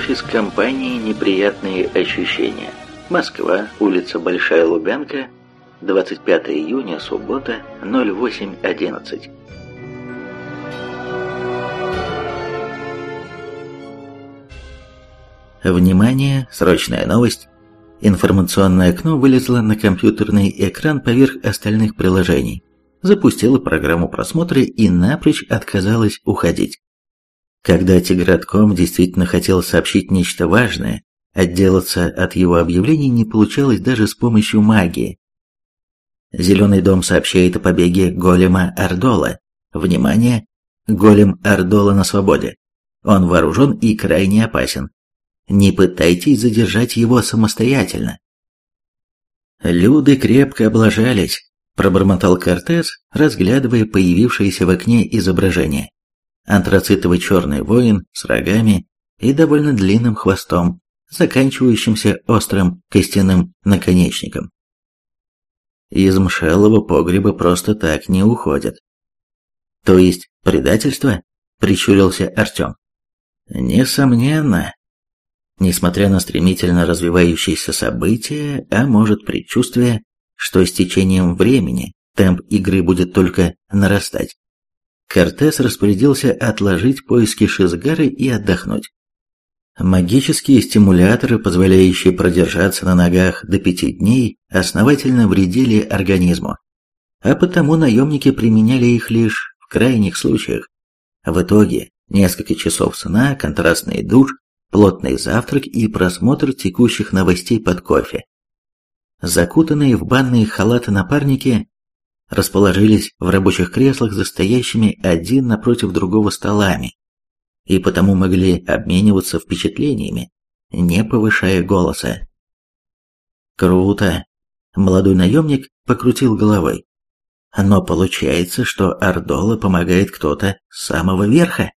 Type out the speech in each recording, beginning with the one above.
Офис компании «Неприятные ощущения». Москва, улица Большая Лубянка, 25 июня, суббота, 08.11. Внимание, срочная новость. Информационное окно вылезло на компьютерный экран поверх остальных приложений, запустило программу просмотра и напрочь отказалось уходить. Когда Тигратком действительно хотел сообщить нечто важное, отделаться от его объявлений не получалось даже с помощью магии. Зеленый дом сообщает о побеге голема Ардола. Внимание! Голем Ардола на свободе. Он вооружен и крайне опасен. Не пытайтесь задержать его самостоятельно. Люды крепко облажались, пробормотал Кортес, разглядывая появившееся в окне изображение антрацитовый черный воин с рогами и довольно длинным хвостом, заканчивающимся острым костяным наконечником. Из мшелого погреба просто так не уходят. То есть предательство? Прищурился Артем. Несомненно. Несмотря на стремительно развивающиеся события, а может предчувствие, что с течением времени темп игры будет только нарастать, Кортес распорядился отложить поиски Шизгары и отдохнуть. Магические стимуляторы, позволяющие продержаться на ногах до пяти дней, основательно вредили организму, а потому наемники применяли их лишь в крайних случаях. В итоге несколько часов сна, контрастный душ, плотный завтрак и просмотр текущих новостей под кофе. Закутанные в банные халаты напарники расположились в рабочих креслах за стоящими один напротив другого столами и потому могли обмениваться впечатлениями, не повышая голоса. «Круто!» – молодой наемник покрутил головой. «Но получается, что Ардола помогает кто-то с самого верха.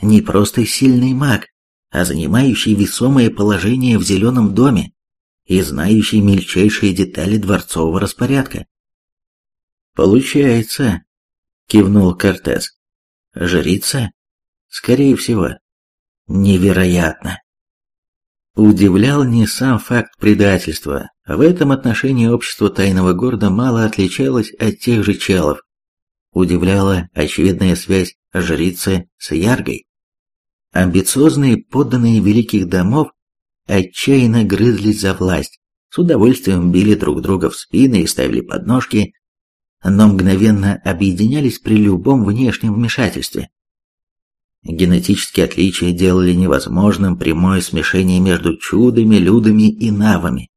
Не просто сильный маг, а занимающий весомое положение в зеленом доме и знающий мельчайшие детали дворцового распорядка. «Получается», — кивнул Кортес. «Жрица? Скорее всего. Невероятно». Удивлял не сам факт предательства. В этом отношении общество тайного города мало отличалось от тех же челов. Удивляла очевидная связь жрицы с Яргой. Амбициозные подданные великих домов отчаянно грызлись за власть, с удовольствием били друг друга в спины и ставили подножки, но мгновенно объединялись при любом внешнем вмешательстве. Генетические отличия делали невозможным прямое смешение между чудами, людами и навами.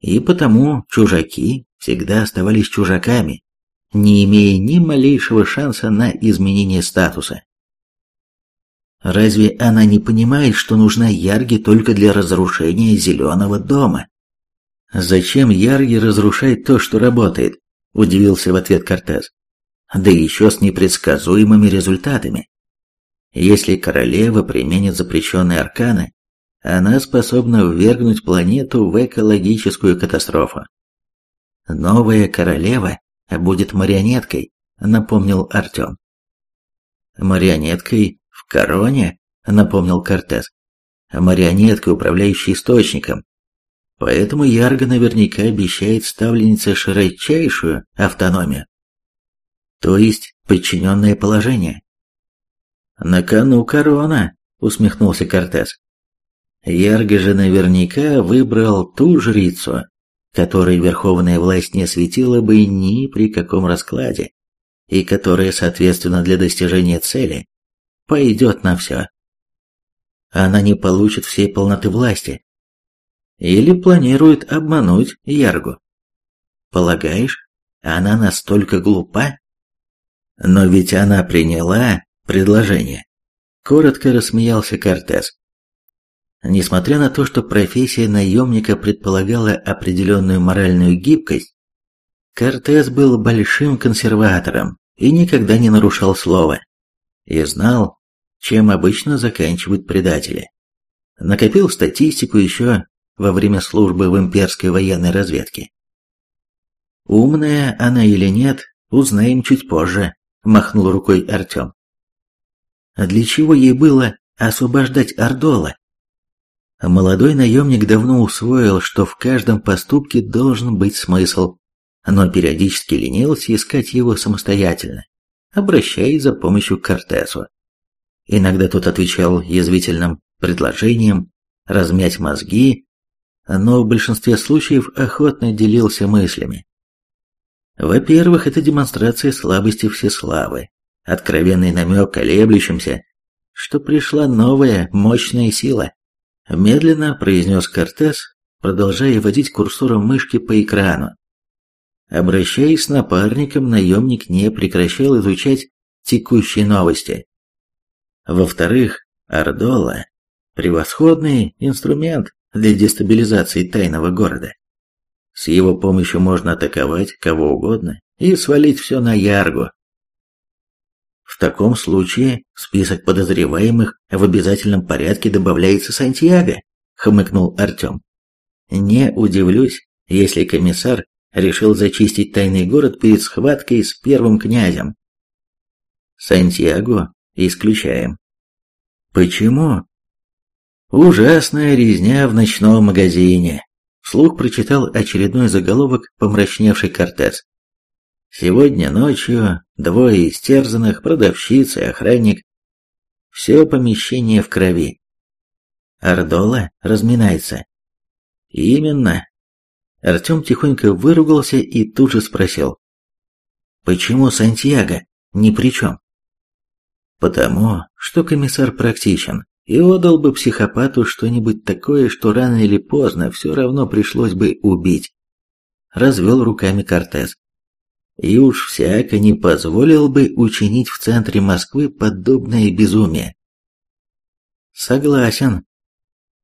И потому чужаки всегда оставались чужаками, не имея ни малейшего шанса на изменение статуса. Разве она не понимает, что нужна Ярги только для разрушения Зеленого дома? Зачем Ярги разрушать то, что работает? Удивился в ответ Кортес. Да еще с непредсказуемыми результатами. Если королева применит запрещенные арканы, она способна ввергнуть планету в экологическую катастрофу. Новая королева будет марионеткой, напомнил Артем. Марионеткой в короне, напомнил Кортес. Марионеткой, управляющей источником, Поэтому Ярго наверняка обещает ставленнице широчайшую автономию. То есть подчиненное положение. «На кону корона», — усмехнулся Кортес. Ярго же наверняка выбрал ту жрицу, которой верховная власть не светила бы ни при каком раскладе, и которая, соответственно, для достижения цели, пойдет на все. Она не получит всей полноты власти, или планирует обмануть Яргу. Полагаешь, она настолько глупа? Но ведь она приняла предложение. Коротко рассмеялся Кортес. Несмотря на то, что профессия наемника предполагала определенную моральную гибкость, Кортес был большим консерватором и никогда не нарушал слова. И знал, чем обычно заканчивают предатели. Накопил статистику еще во время службы в имперской военной разведке. Умная она или нет, узнаем чуть позже, махнул рукой Артем. А для чего ей было освобождать Ордола. Молодой наемник давно усвоил, что в каждом поступке должен быть смысл, но периодически ленился искать его самостоятельно, обращаясь за помощью к Кортесу. Иногда тот отвечал язвительным предложением размять мозги, но в большинстве случаев охотно делился мыслями. Во-первых, это демонстрация слабости всеславы, откровенный намек колеблющимся, что пришла новая, мощная сила. Медленно произнес Кортес, продолжая водить курсором мышки по экрану. Обращаясь с напарником, наемник не прекращал изучать текущие новости. Во-вторых, Ордола – превосходный инструмент для дестабилизации тайного города. С его помощью можно атаковать кого угодно и свалить все на Яргу. В таком случае в список подозреваемых в обязательном порядке добавляется Сантьяго, хмыкнул Артем. Не удивлюсь, если комиссар решил зачистить тайный город перед схваткой с первым князем. Сантьяго исключаем. Почему? Ужасная резня в ночном магазине. Вслух прочитал очередной заголовок помрачневший Кортес. Сегодня ночью двое истерзанных, продавщица и охранник. Все помещение в крови. Ордола разминается. Именно. Артем тихонько выругался и тут же спросил. Почему Сантьяго ни при чем? Потому, что комиссар практичен и отдал бы психопату что-нибудь такое, что рано или поздно все равно пришлось бы убить. Развел руками Кортес. И уж всяко не позволил бы учинить в центре Москвы подобное безумие. Согласен.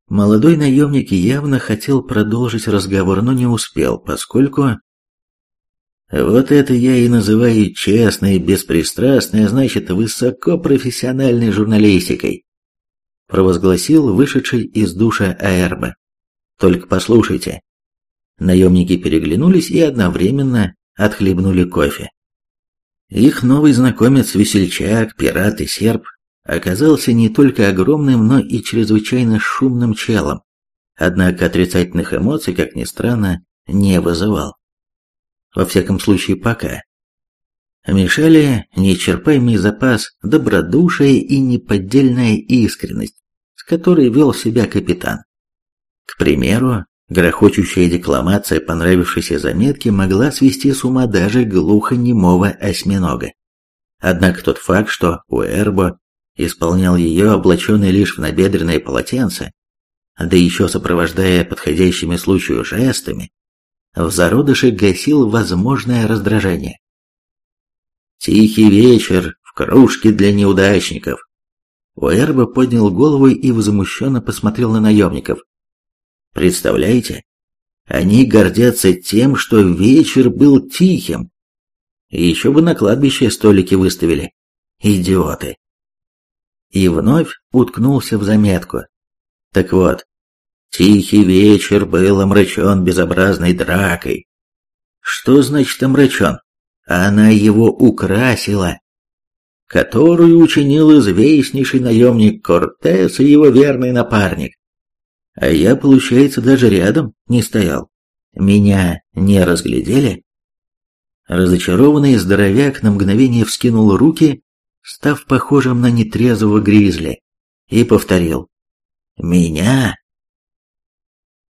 Молодой наемник явно хотел продолжить разговор, но не успел, поскольку... Вот это я и называю честной, беспристрастной, а значит, высокопрофессиональной журналистикой провозгласил вышедший из душа Аэрба. «Только послушайте». Наемники переглянулись и одновременно отхлебнули кофе. Их новый знакомец, весельчак, пират и серб, оказался не только огромным, но и чрезвычайно шумным челом, однако отрицательных эмоций, как ни странно, не вызывал. Во всяком случае, пока. Мешали неисчерпаемый запас добродушия и неподдельная искренность, с которой вел себя капитан. К примеру, грохочущая декламация понравившейся заметки могла свести с ума даже глухонемого осьминога. Однако тот факт, что Уэрбо исполнял ее, облаченный лишь в набедренное полотенце, да еще сопровождая подходящими случаю жестами, в зародыше гасил возможное раздражение. «Тихий вечер в кружке для неудачников», Уэрба поднял голову и возмущенно посмотрел на наемников. «Представляете? Они гордятся тем, что вечер был тихим. Еще бы на кладбище столики выставили. Идиоты!» И вновь уткнулся в заметку. Так вот, тихий вечер был омрачен безобразной дракой. Что значит омрачен? Она его украсила которую учинил известнейший наемник Кортес и его верный напарник. А я, получается, даже рядом не стоял. Меня не разглядели? Разочарованный здоровяк на мгновение вскинул руки, став похожим на нетрезвого гризли, и повторил. «Меня?»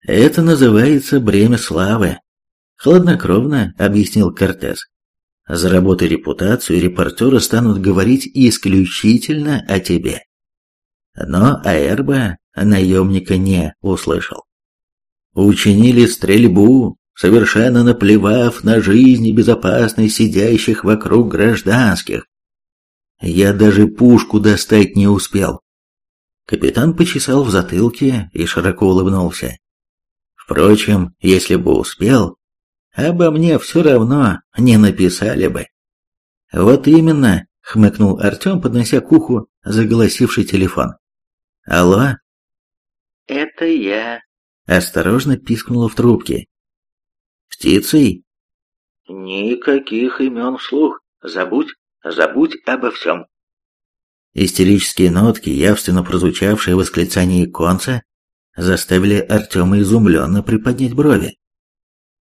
«Это называется бремя славы», — хладнокровно объяснил Кортес. Заработай репутацию, репортеры станут говорить исключительно о тебе. Но Аэрба наемника не услышал. Учинили стрельбу, совершенно наплевав на жизнь и безопасность сидящих вокруг гражданских. Я даже пушку достать не успел. Капитан почесал в затылке и широко улыбнулся. Впрочем, если бы успел, обо мне все равно не написали бы. Вот именно, хмыкнул Артем, поднося к уху заголосивший телефон. Алло? Это я. Осторожно пискнула в трубке. Птицей? Никаких имен вслух. Забудь, забудь обо всем. Истерические нотки, явственно прозвучавшие в восклицании конца, заставили Артема изумленно приподнять брови.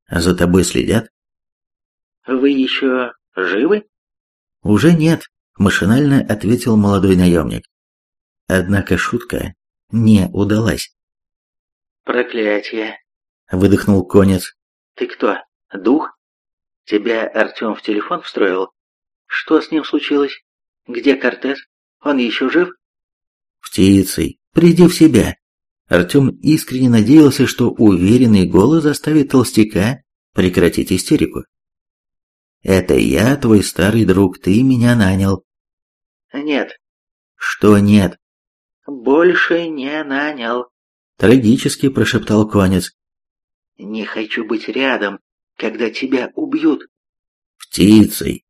«За тобой следят?» «Вы еще живы?» «Уже нет», — машинально ответил молодой наемник. Однако шутка не удалась. «Проклятие!» — выдохнул конец. «Ты кто, дух? Тебя Артем в телефон встроил? Что с ним случилось? Где Кортес? Он еще жив?» «Птицей, приди в себя!» Артем искренне надеялся, что уверенный голос заставит толстяка прекратить истерику. «Это я, твой старый друг, ты меня нанял». «Нет». «Что нет?» «Больше не нанял», — трагически прошептал конец. «Не хочу быть рядом, когда тебя убьют». «Птицей».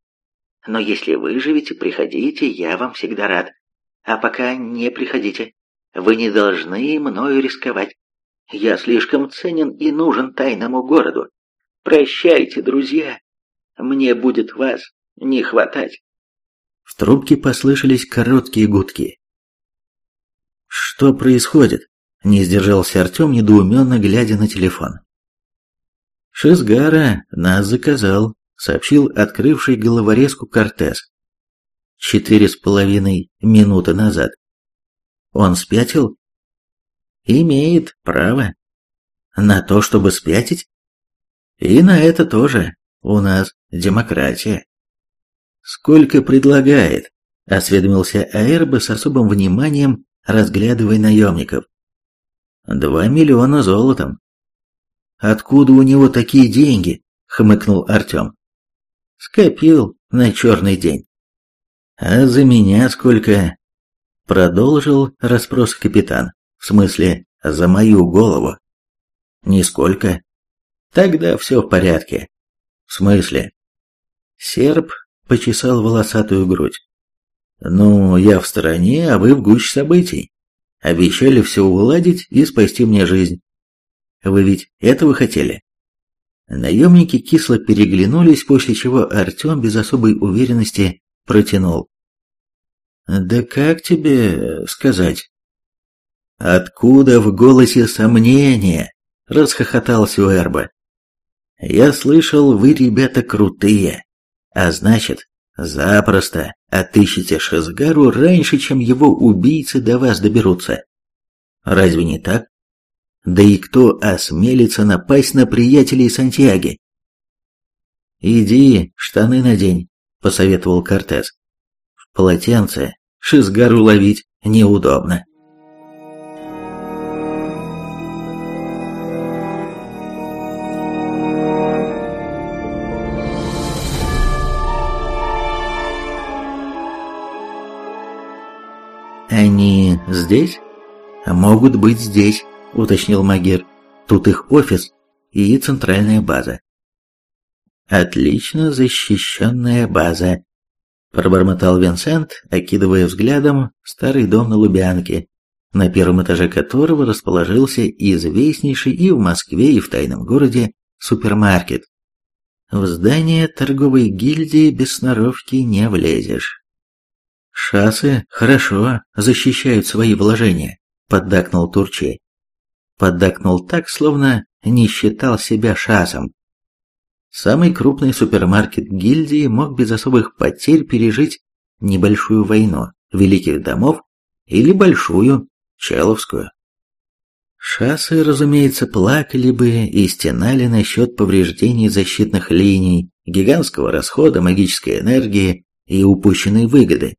«Но если выживете, приходите, я вам всегда рад. А пока не приходите. Вы не должны мною рисковать. Я слишком ценен и нужен тайному городу. Прощайте, друзья. Мне будет вас не хватать. В трубке послышались короткие гудки. «Что происходит?» – не сдержался Артем, недоуменно глядя на телефон. «Шизгара нас заказал», – сообщил открывший головорезку Кортес. «Четыре с половиной минуты назад. Он спятил? Имеет право. На то, чтобы спятить? И на это тоже. У нас демократия. Сколько предлагает? Осведомился Аэрбе с особым вниманием, разглядывая наемников. Два миллиона золотом. Откуда у него такие деньги? Хмыкнул Артем. Скопил на черный день. А за меня сколько? Продолжил расспрос капитан. В смысле, за мою голову. Нисколько. Тогда все в порядке. В смысле? Серб почесал волосатую грудь. Ну, я в стороне, а вы в гуще событий. Обещали все уладить и спасти мне жизнь. Вы ведь этого хотели? Наемники кисло переглянулись, после чего Артем без особой уверенности протянул. «Да как тебе сказать?» «Откуда в голосе сомнение?» — расхохотался Уэрба. «Я слышал, вы, ребята, крутые, а значит, запросто отыщете Шезгару раньше, чем его убийцы до вас доберутся. Разве не так? Да и кто осмелится напасть на приятелей Сантьяги?» «Иди, штаны надень», — посоветовал Кортес. «В полотенце Шизгару ловить неудобно. «Они здесь?» «Могут быть здесь», — уточнил Магир. «Тут их офис и центральная база». «Отлично защищенная база», Пробормотал Винсент, окидывая взглядом старый дом на Лубянке, на первом этаже которого расположился известнейший и в Москве, и в тайном городе супермаркет. В здание торговой гильдии без сноровки не влезешь. «Шассы хорошо защищают свои вложения», — поддакнул Турчей. Поддакнул так, словно не считал себя шасом. Самый крупный супермаркет гильдии мог без особых потерь пережить небольшую войну великих домов или большую, Человскую. Шассы, разумеется, плакали бы и стенали насчет повреждений защитных линий, гигантского расхода магической энергии и упущенной выгоды.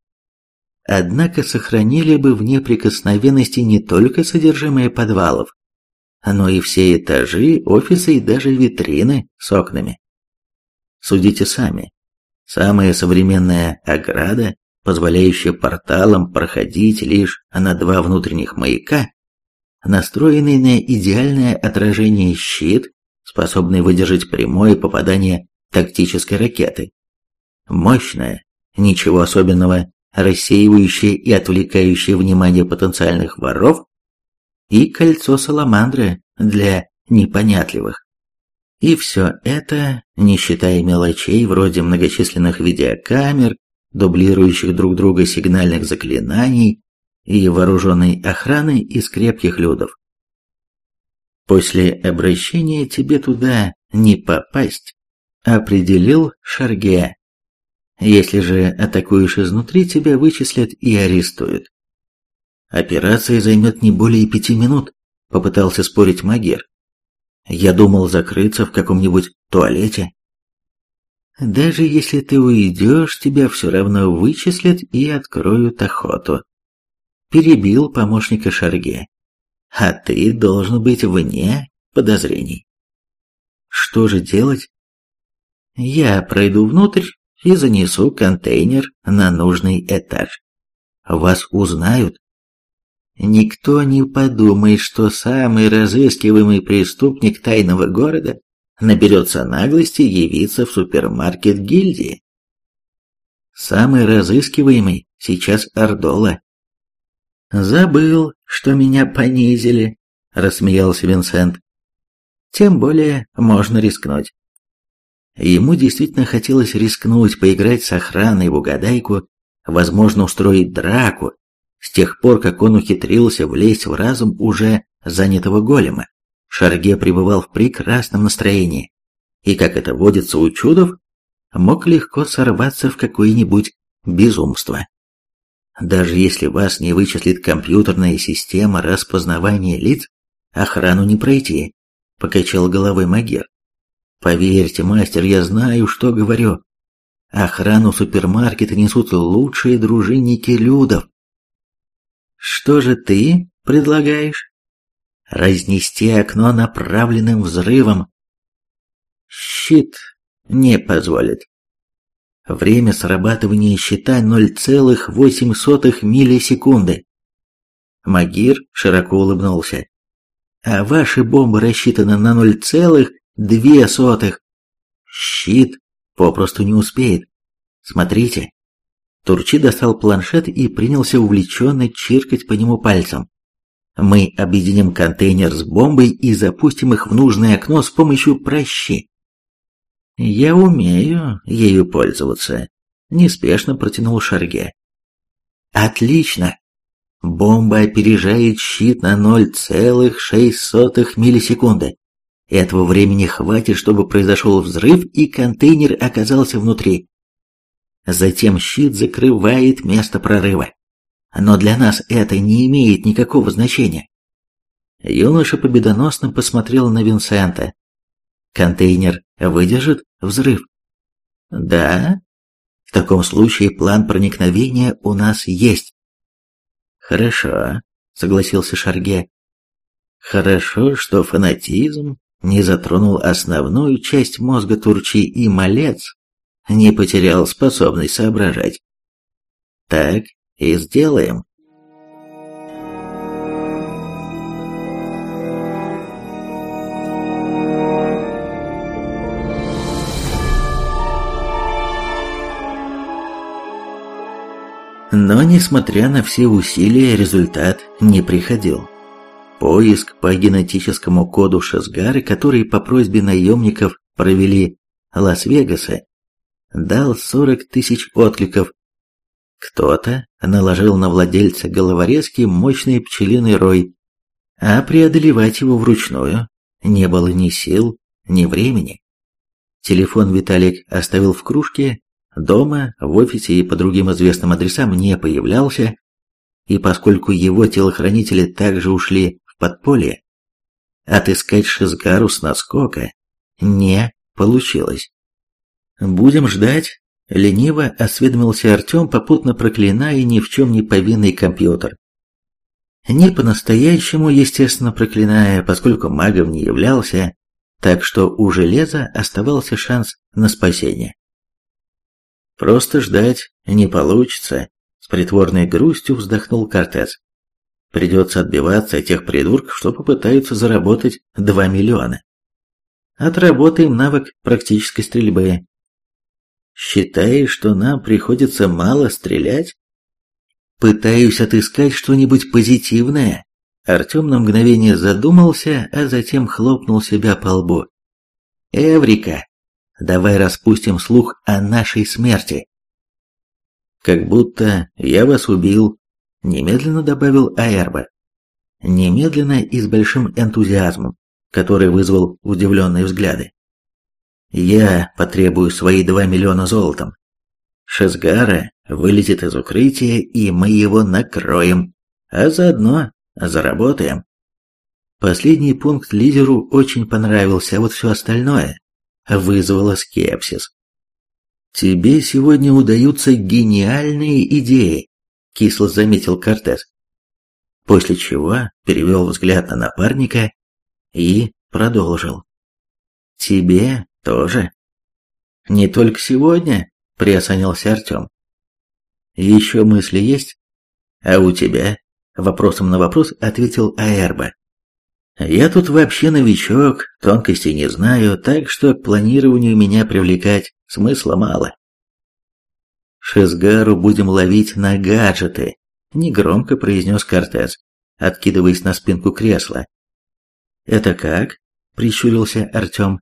Однако сохранили бы в неприкосновенности не только содержимое подвалов, но и все этажи, офисы и даже витрины с окнами. Судите сами. Самая современная ограда, позволяющая порталам проходить лишь на два внутренних маяка, настроенный на идеальное отражение щит, способный выдержать прямое попадание тактической ракеты. Мощная, ничего особенного, рассеивающая и отвлекающая внимание потенциальных воров, и кольцо саламандры для непонятливых. И все это, не считая мелочей вроде многочисленных видеокамер, дублирующих друг друга сигнальных заклинаний и вооруженной охраны из крепких людов. После обращения тебе туда не попасть, определил Шарге. Если же атакуешь изнутри, тебя вычислят и арестуют. Операция займет не более пяти минут, попытался спорить Магер. Я думал закрыться в каком-нибудь туалете. Даже если ты уйдешь, тебя все равно вычислят и откроют охоту. Перебил помощника Шарге. А ты должен быть вне подозрений. Что же делать? Я пройду внутрь и занесу контейнер на нужный этаж. Вас узнают. Никто не подумает, что самый разыскиваемый преступник тайного города наберется наглости явиться в супермаркет гильдии. Самый разыскиваемый сейчас Ордола. Забыл, что меня понизили, рассмеялся Винсент. Тем более можно рискнуть. Ему действительно хотелось рискнуть, поиграть с охраной в угадайку, возможно, устроить драку, с тех пор, как он ухитрился влезть в разум уже занятого голема. Шарге пребывал в прекрасном настроении, и, как это водится у чудов, мог легко сорваться в какое-нибудь безумство. Даже если вас не вычислит компьютерная система распознавания лиц, охрану не пройти, покачал головой Магер. Поверьте, мастер, я знаю, что говорю. Охрану супермаркета несут лучшие дружинники людов. Что же ты предлагаешь? Разнести окно направленным взрывом. Щит не позволит. Время срабатывания щита 0,08 миллисекунды. Магир широко улыбнулся. А ваши бомбы рассчитаны на 0,2. Щит попросту не успеет. Смотрите. Турчи достал планшет и принялся увлеченно чиркать по нему пальцем. Мы объединим контейнер с бомбой и запустим их в нужное окно с помощью прощи. «Я умею ею пользоваться», — неспешно протянул Шарге. «Отлично! Бомба опережает щит на 0,06 миллисекунды. Этого времени хватит, чтобы произошел взрыв и контейнер оказался внутри. Затем щит закрывает место прорыва. Но для нас это не имеет никакого значения. Юноша победоносно посмотрел на Винсента. Контейнер выдержит взрыв? Да. В таком случае план проникновения у нас есть. Хорошо, согласился Шарге. Хорошо, что фанатизм не затронул основную часть мозга Турчи и малец не потерял способность соображать. Так и сделаем. Но, несмотря на все усилия, результат не приходил. Поиск по генетическому коду Шесгары, который по просьбе наемников провели Лас-Вегаса, дал 40 тысяч откликов. Кто-то наложил на владельца головорезки мощный пчелиный рой, а преодолевать его вручную не было ни сил, ни времени. Телефон Виталик оставил в кружке, Дома, в офисе и по другим известным адресам не появлялся, и поскольку его телохранители также ушли в подполье, отыскать Шизгару с наскока не получилось. «Будем ждать», — лениво осведомился Артем, попутно проклиная ни в чем не повинный компьютер. Не по-настоящему, естественно, проклиная, поскольку магом не являлся, так что у железа оставался шанс на спасение. Просто ждать не получится, с притворной грустью вздохнул Кортес. Придется отбиваться от тех придурков, что попытаются заработать 2 миллиона. Отработаем навык практической стрельбы. Считаешь, что нам приходится мало стрелять? Пытаюсь отыскать что-нибудь позитивное. Артем на мгновение задумался, а затем хлопнул себя по лбу. Эврика! Давай распустим слух о нашей смерти. как будто я вас убил», — немедленно добавил Аэрба. Немедленно и с большим энтузиазмом, который вызвал удивленные взгляды. «Я потребую свои два миллиона золотом. Шезгара вылетит из укрытия, и мы его накроем, а заодно заработаем». Последний пункт лидеру очень понравился, а вот все остальное вызвало скепсис. «Тебе сегодня удаются гениальные идеи», — кисло заметил Кортес. После чего перевел взгляд на напарника и продолжил. «Тебе тоже». «Не только сегодня», — приосанился Артем. «Еще мысли есть? А у тебя?» Вопросом на вопрос ответил Аэрба. Я тут вообще новичок, тонкостей не знаю, так что к планированию меня привлекать смысла мало. Шезгару будем ловить на гаджеты, негромко произнес Кортес, откидываясь на спинку кресла. Это как? прищурился Артем.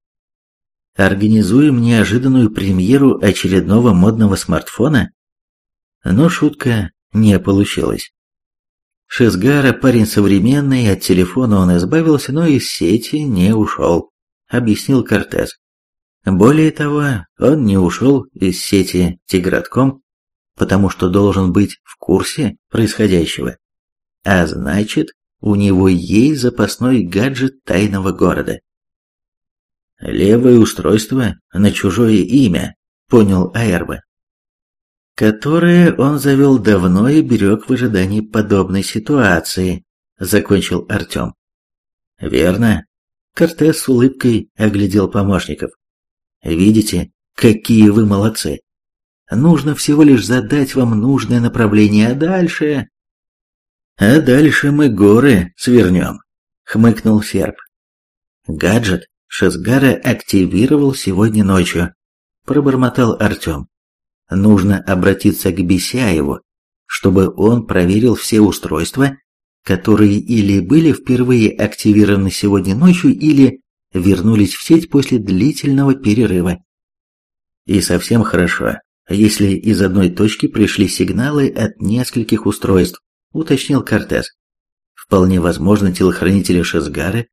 Организуем неожиданную премьеру очередного модного смартфона? Но шутка не получилась. Шизгара парень современный, от телефона он избавился, но из сети не ушел, объяснил Кортес. Более того, он не ушел из сети Тигратком, потому что должен быть в курсе происходящего. А значит, у него есть запасной гаджет тайного города. «Левое устройство на чужое имя», — понял Аэрба которые он завел давно и берег в ожидании подобной ситуации, закончил Артем. Верно. Кортес с улыбкой оглядел помощников. Видите, какие вы молодцы. Нужно всего лишь задать вам нужное направление, а дальше... А дальше мы горы свернем, хмыкнул серп. Гаджет Шезгара активировал сегодня ночью, пробормотал Артем. Нужно обратиться к Бесяеву, чтобы он проверил все устройства, которые или были впервые активированы сегодня ночью, или вернулись в сеть после длительного перерыва. И совсем хорошо, если из одной точки пришли сигналы от нескольких устройств, уточнил Кортес. Вполне возможно, телохранители Шезгары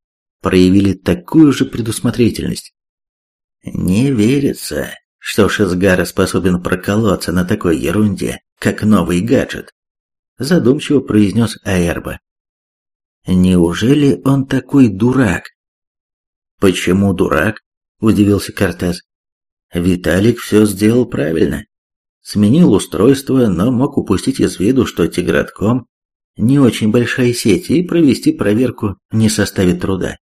проявили такую же предусмотрительность. Не верится, что Шизгара способен проколоться на такой ерунде, как новый гаджет, задумчиво произнес Аэрба. Неужели он такой дурак? Почему дурак? Удивился Кортес. Виталик все сделал правильно. Сменил устройство, но мог упустить из виду, что Тигратком не очень большая сеть, и провести проверку не составит труда.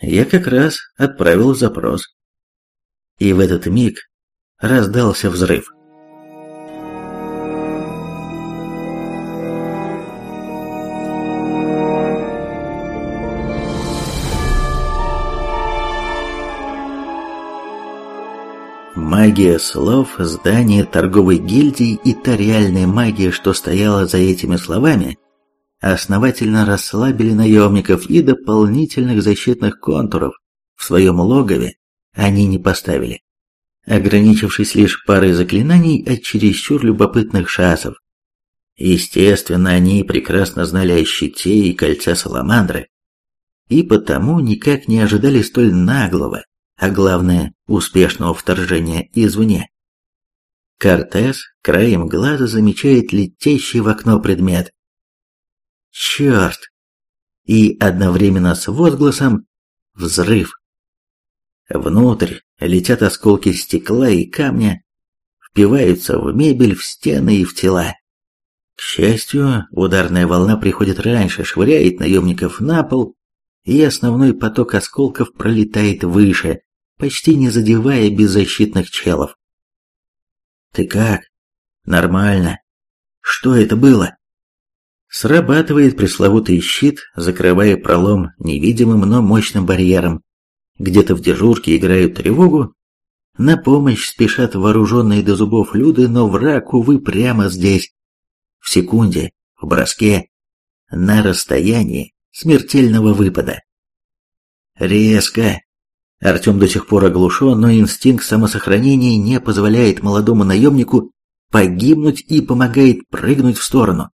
Я как раз отправил запрос. И в этот миг раздался взрыв. Магия слов, здание торговой гильдии и та реальная магия, что стояла за этими словами, основательно расслабили наемников и дополнительных защитных контуров в своем логове они не поставили, ограничившись лишь парой заклинаний от чересчур любопытных шасов. Естественно, они прекрасно знали о щите и кольце Саламандры, и потому никак не ожидали столь наглого, а главное, успешного вторжения извне. Кортес краем глаза замечает летящий в окно предмет. Черт! И одновременно с возгласом взрыв. Внутрь летят осколки стекла и камня, впиваются в мебель, в стены и в тела. К счастью, ударная волна приходит раньше, швыряет наемников на пол, и основной поток осколков пролетает выше, почти не задевая беззащитных челов. «Ты как?» «Нормально. Что это было?» Срабатывает пресловутый щит, закрывая пролом невидимым, но мощным барьером где-то в дежурке играют тревогу. На помощь спешат вооруженные до зубов люди, но враг, увы, прямо здесь. В секунде, в броске, на расстоянии смертельного выпада. Резко. Артем до сих пор оглушен, но инстинкт самосохранения не позволяет молодому наемнику погибнуть и помогает прыгнуть в сторону,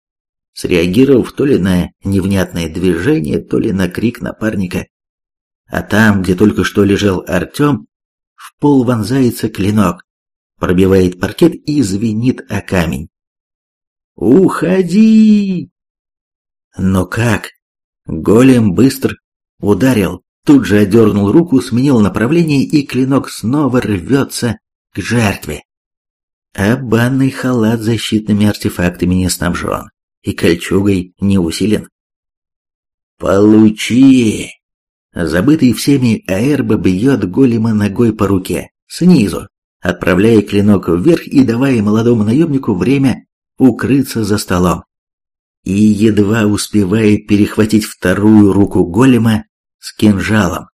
среагировав то ли на невнятное движение, то ли на крик напарника. А там, где только что лежал Артем, в пол вонзается клинок, пробивает паркет и звенит о камень. «Уходи!» Но как? Голем быстро ударил, тут же одернул руку, сменил направление, и клинок снова рвется к жертве. А банный халат защитными артефактами не снабжен и кольчугой не усилен. «Получи!» Забытый всеми Аэрба бьет голема ногой по руке, снизу, отправляя клинок вверх и давая молодому наемнику время укрыться за столом. И едва успевает перехватить вторую руку голема с кинжалом.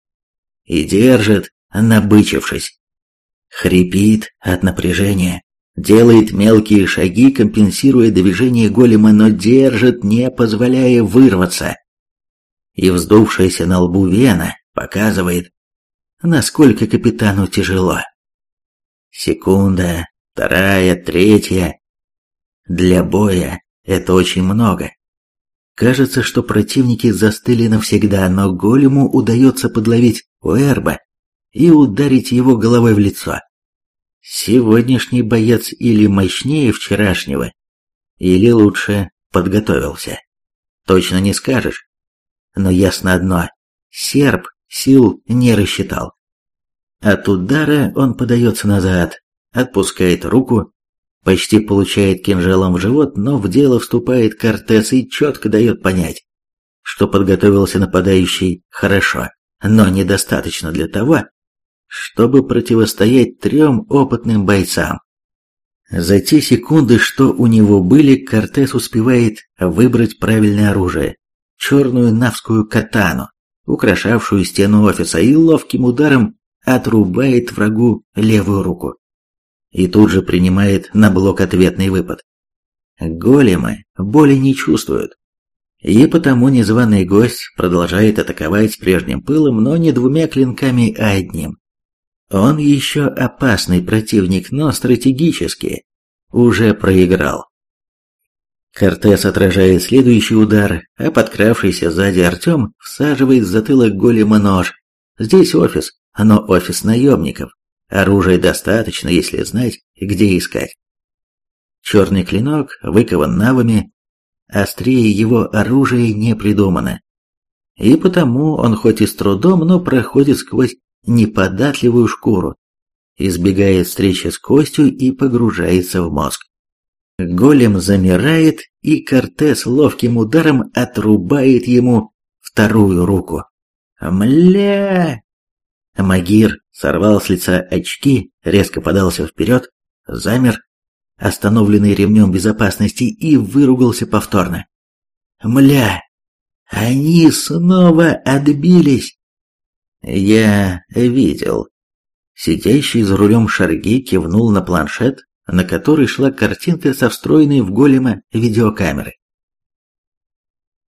И держит, набычившись. Хрипит от напряжения, делает мелкие шаги, компенсируя движение голема, но держит, не позволяя вырваться. И вздувшаяся на лбу вена показывает, насколько капитану тяжело. Секунда, вторая, третья. Для боя это очень много. Кажется, что противники застыли навсегда, но голему удается подловить Уэрба и ударить его головой в лицо. Сегодняшний боец или мощнее вчерашнего, или лучше подготовился. Точно не скажешь. Но ясно одно, серб сил не рассчитал. От удара он подается назад, отпускает руку, почти получает кинжалом в живот, но в дело вступает Кортес и четко дает понять, что подготовился нападающий хорошо, но недостаточно для того, чтобы противостоять трем опытным бойцам. За те секунды, что у него были, Кортес успевает выбрать правильное оружие – черную навскую катану, украшавшую стену офиса, и ловким ударом отрубает врагу левую руку. И тут же принимает на блок ответный выпад. Големы боли не чувствуют. И потому незваный гость продолжает атаковать с прежним пылом, но не двумя клинками, а одним. Он еще опасный противник, но стратегически уже проиграл. Кортес отражает следующий удар, а подкравшийся сзади Артем всаживает в затылок голема нож. Здесь офис, но офис наемников. Оружия достаточно, если знать, где искать. Черный клинок выкован навами, острее его оружия не придумано. И потому он хоть и с трудом, но проходит сквозь неподатливую шкуру, избегает встречи с костью и погружается в мозг. Голем замирает, и Кортес ловким ударом отрубает ему вторую руку. «Мля!» Магир сорвал с лица очки, резко подался вперед, замер, остановленный ремнем безопасности, и выругался повторно. «Мля! Они снова отбились!» «Я видел». Сидящий за рулем Шарги кивнул на планшет, на который шла картинка со встроенной в голема видеокамеры.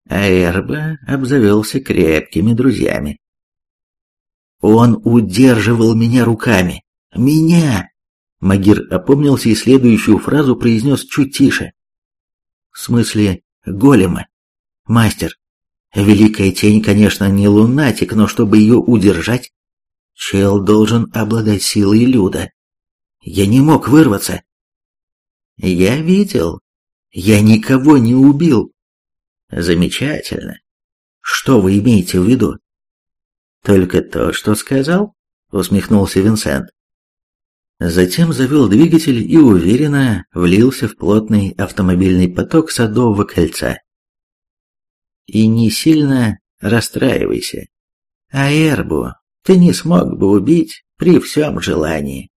А Эрба обзавелся крепкими друзьями. Он удерживал меня руками. Меня! Магир опомнился и следующую фразу произнес чуть тише. В смысле, голема. Мастер, Великая тень, конечно, не лунатик, но чтобы ее удержать, чел должен обладать силой Люда. Я не мог вырваться. Я видел. Я никого не убил. Замечательно. Что вы имеете в виду? Только то, что сказал, усмехнулся Винсент. Затем завел двигатель и уверенно влился в плотный автомобильный поток Садового кольца и не сильно расстраивайся. А Эрбу ты не смог бы убить при всем желании.